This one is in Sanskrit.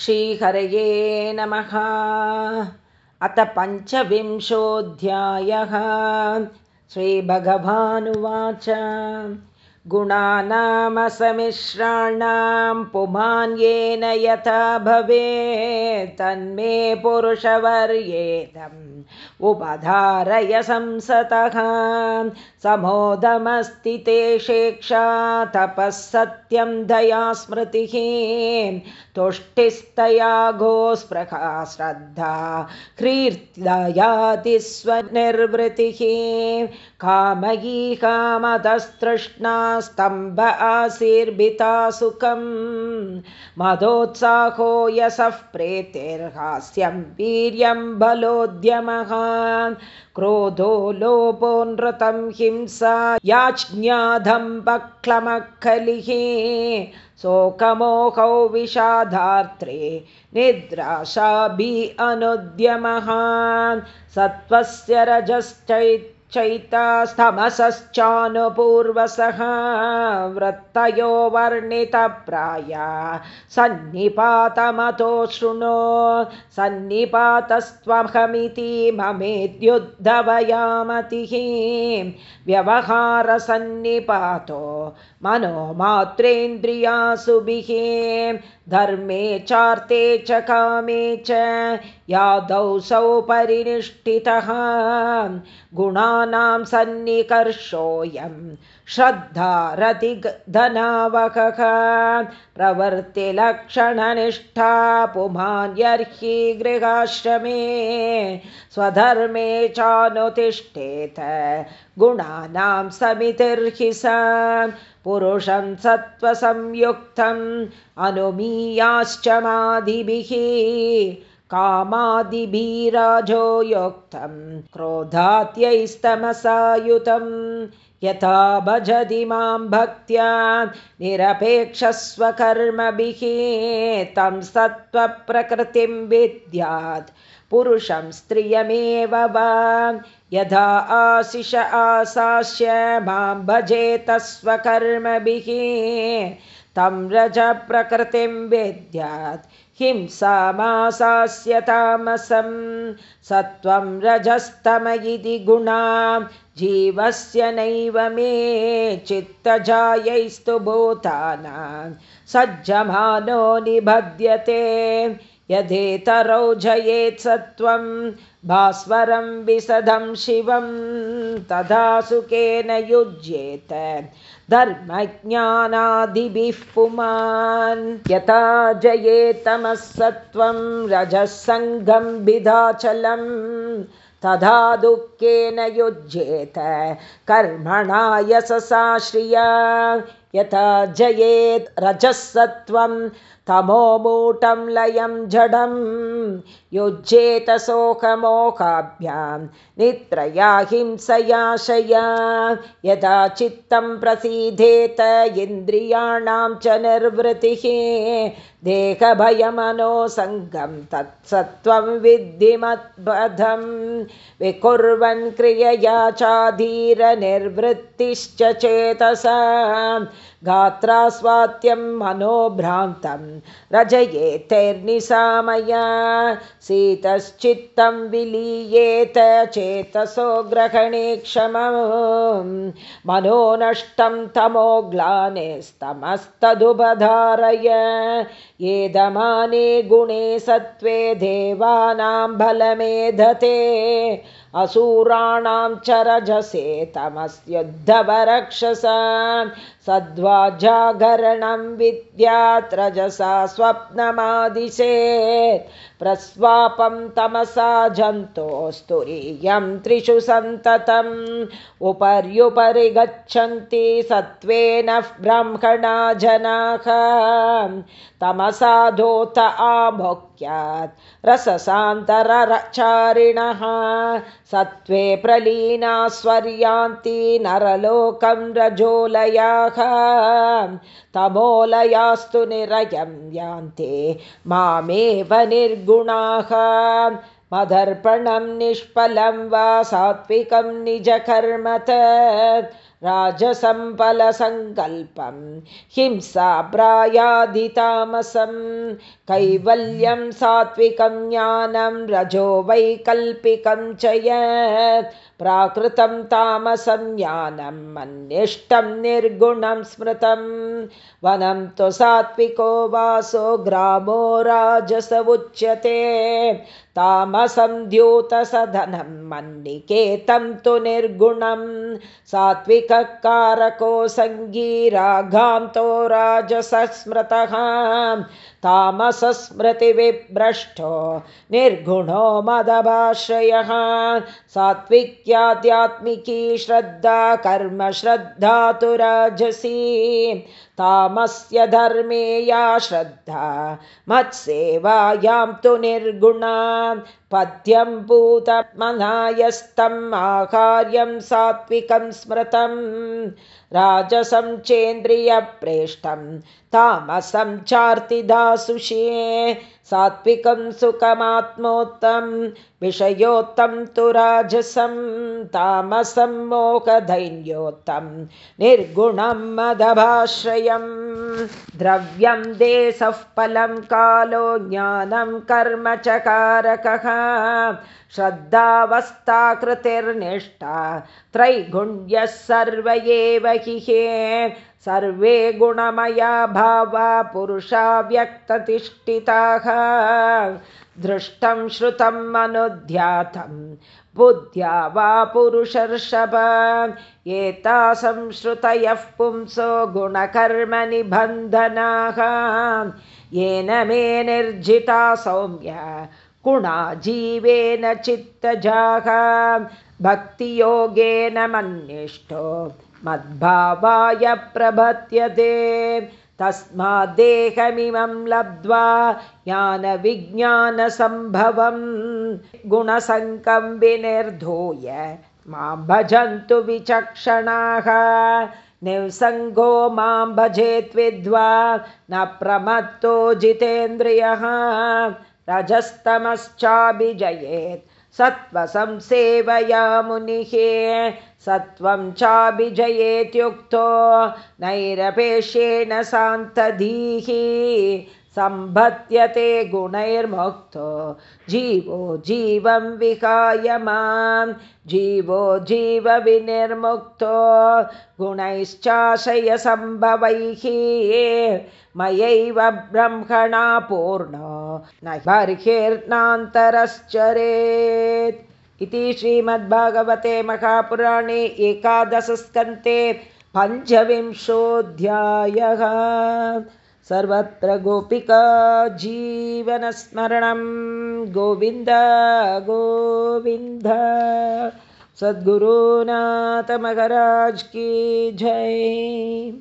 श्रीहरये नमः। अथ पञ्चविंशोऽध्यायः। श्रीभगवानुवाच गुणानामसमिश्राणां पुमान्येन यथा भवेत् तन्मे पुरुषवर्येदम् उपधारय संसतः। समोदमस्ति ते शेक्षा तपः सत्यं दया स्मृतिः। तुष्टिस्तया गोस्पृहा श्रद्धा कीर्तयाति स्वनिर्वृतिः। कामयी कामतस्तृष्णा स्तम्भ आशीर्भिता सुखं मदोत्साहो यसः प्रेतिर्हास्यं वीर्यं बलोद्यमः। क्रोधो लोपो नृतं हिंसा याज्ञाधम्बक्लमखलिः शोकमोहौ विषाधार्त्रे निद्राशाभि अनुद्यमः। सत्त्वस्य रजश्चैत् चैतास्तमसश्चानुपूर्वसः वृत्तयो वर्णितप्राया। सन्निपातमतो शृणो। सन्निपातस्त्वहमिति ममेद्युद्धवयामतिः। व्यवहारसन्निपातो। मनोमात्रेन्द्रियासुभिः धर्मे चार्ते च कामे च यादौ सौ परिनिष्ठितः गुणानां सन्निकर्षोऽयं श्रद्धारतिधनावकः प्रवर्तिलक्षणनिष्ठा पुमान्यर्हि गृहाश्रमे स्वधर्मे चानुतिष्ठेत गुणानां समितिर्हि स पुरुषं सत्त्वसंयुक्तम् अनुमीयाश्च मादिभिः कामादिभिराजो योक्तं क्रोधात्यैस्तमसायुतं यथा भजति मां भक्त्या निरपेक्षस्वकर्मभिः तं सत्त्वप्रकृतिं विद्यात् पुरुषं स्त्रियमेव वा यथा आशिष आशास्य मां भजेत स्वकर्मभिः तं रजप्रकृतिं विद्यात् हिंसामासास्य तामसं सत्वं रजस्तम इति गुणा जीवस्य नैव मे चित्तजायैस्तु भूतानां सज्जमानो निबध्यते यदेतरौ जयेत् सत्वं भास्वरं विशदं शिवं तदा सुखेन युज्येत धर्मज्ञानादिभिः पुमान्। यथा जयेतमः सत्वं रजःसङ्गं विधाचलं तथा दुःखेन युज्येत कर्मणा यशसा श्रिया। यथा जयेत् रजःसत्वं तमोमूटं लयं जडं युज्येत शोकमोकाभ्यां नित्रया हिंसयाशया यदा चित्तं प्रसीदेत इन्द्रियाणां च निर्वृतिः देहभयमनोसङ्गं तत्सत्त्वं विद्धिमद्बधं विकुर्वन् क्रियया चाधीरनिर्वृत्तिश्च चेतसा गात्रास्वात्यं मनोभ्रान्तं रजयेतैर्निसामया। शीतश्चित्तं विलीयेत चेतसो ग्रहणे क्षमं मनो नष्टं तमोग्लानेस्तमस्तदुपधारय येदमाने गुणे सत्त्वे देवानां बलमेधते असूराणां च रजसे तमस्युद्धवरक्षसा सद्वा जागरणं विद्यात् रजसा स्वप्नमादिशेत्। प्रस्वापं तमसा जन्तोस्तुरीयं त्रिषु सन्ततम्। उपर्युपरि गच्छन्ति सत्त्वेन ब्रह्मणा जनाः। तमसा धोत आभोक्यात् रससान्तरचारिणः। सत्त्वे प्रलीना स्वर्यान्ति नरलोकं रजोलयाः। तमोलयास्तु निरयं यान्ते मामेव निर्गुणाः। मदर्पणं निष्फलं वा सात्विकं निजकर्मत राजसम्पलसङ्कल्पं हिंसाप्रायाधितामसं कैवल्यं सात्विकं ज्ञानं रजो वैकल्पिकं च यत् प्राकृतं तामसं ज्ञानं निर्गुणं स्मृतं। वनं तु सात्विको वासो ग्रामो राजस उच्यते तामसं द्यूतसधनं मन्निकेतं तु निर्गुणं। सात्विककारको सङ्गीराघान्तो राजसस्मृतः तामसस्मृतिविभ्रष्टो निर्गुणो मदभाश्रयः सात्विक्याध्यात्मिकी श्रद्धा कर्मश्रद्धा तु राजसी तामस्य धर्मे या श्रद्धा मत्सेवायां तु निर्गुणा पद्यं भूतमनायस्तम् आहार्यं सात्विकं स्मृतं राजसं चेन्द्रियप्रेष्ठं तामसं चार्तिदासुषे सात्विकं सुखमात्मोत्तं विषयोत्तं तु राजसं तामसं मोकधैन्योत्तं निर्गुणं मदभाश्रयं द्रव्यं देशः फलं कालो ज्ञानं कर्म चकारकः श्रद्धावस्थाकृतिर्निष्ठा त्रैगुण्यः सर्व एव हि सर्वे गुणमया भावा पुरुषा व्यक्ततिष्ठिताः। दृष्टं श्रुतम् अनुध्यातं बुद्ध्या वा पुरुषर्षभ। एता संश्रुतयः पुंसो गुणकर्मनिबन्धनाः। येन मे निर्जिता सौम्य गुणा जीवेन चित्तजाः। भक्तियोगेन मन्निष्ठो मद्भावाय प्रभत्यते। तस्माद्देहमिमं लब्ध्वा ज्ञानविज्ञानसम्भवं गुणसङ्कं विनिर्धूय। मां भजन्तु विचक्षणाः। निसङ्गो मां भजेद्विद्वा न प्रमत्तो जितेन्द्रियः। रजस्तमश्चाभिजयेत् सत्त्वसंसेवया मुनिः सत्त्वं चाभिजयेत्युक्तो नैरपेश्येण सान्तधीः सम्भत्यते गुणैर्मुक्तो। जीवो जीवं विहाय मां। जीवो जीवविनिर्मुक्तो गुणैश्चाशयसम्भवैः मयैव ब्रह्मणा पूर्णो। न बर्हिर्नान्तरश्चरेत्। इति श्रीमद्भागवते महापुराणे एकादशस्कन्ते पञ्चविंशोऽध्यायः सर्वत्र गोपिका जीवनस्मरणं। गोविन्द गोविन्द। सद्गुरुनाथमगराज की जय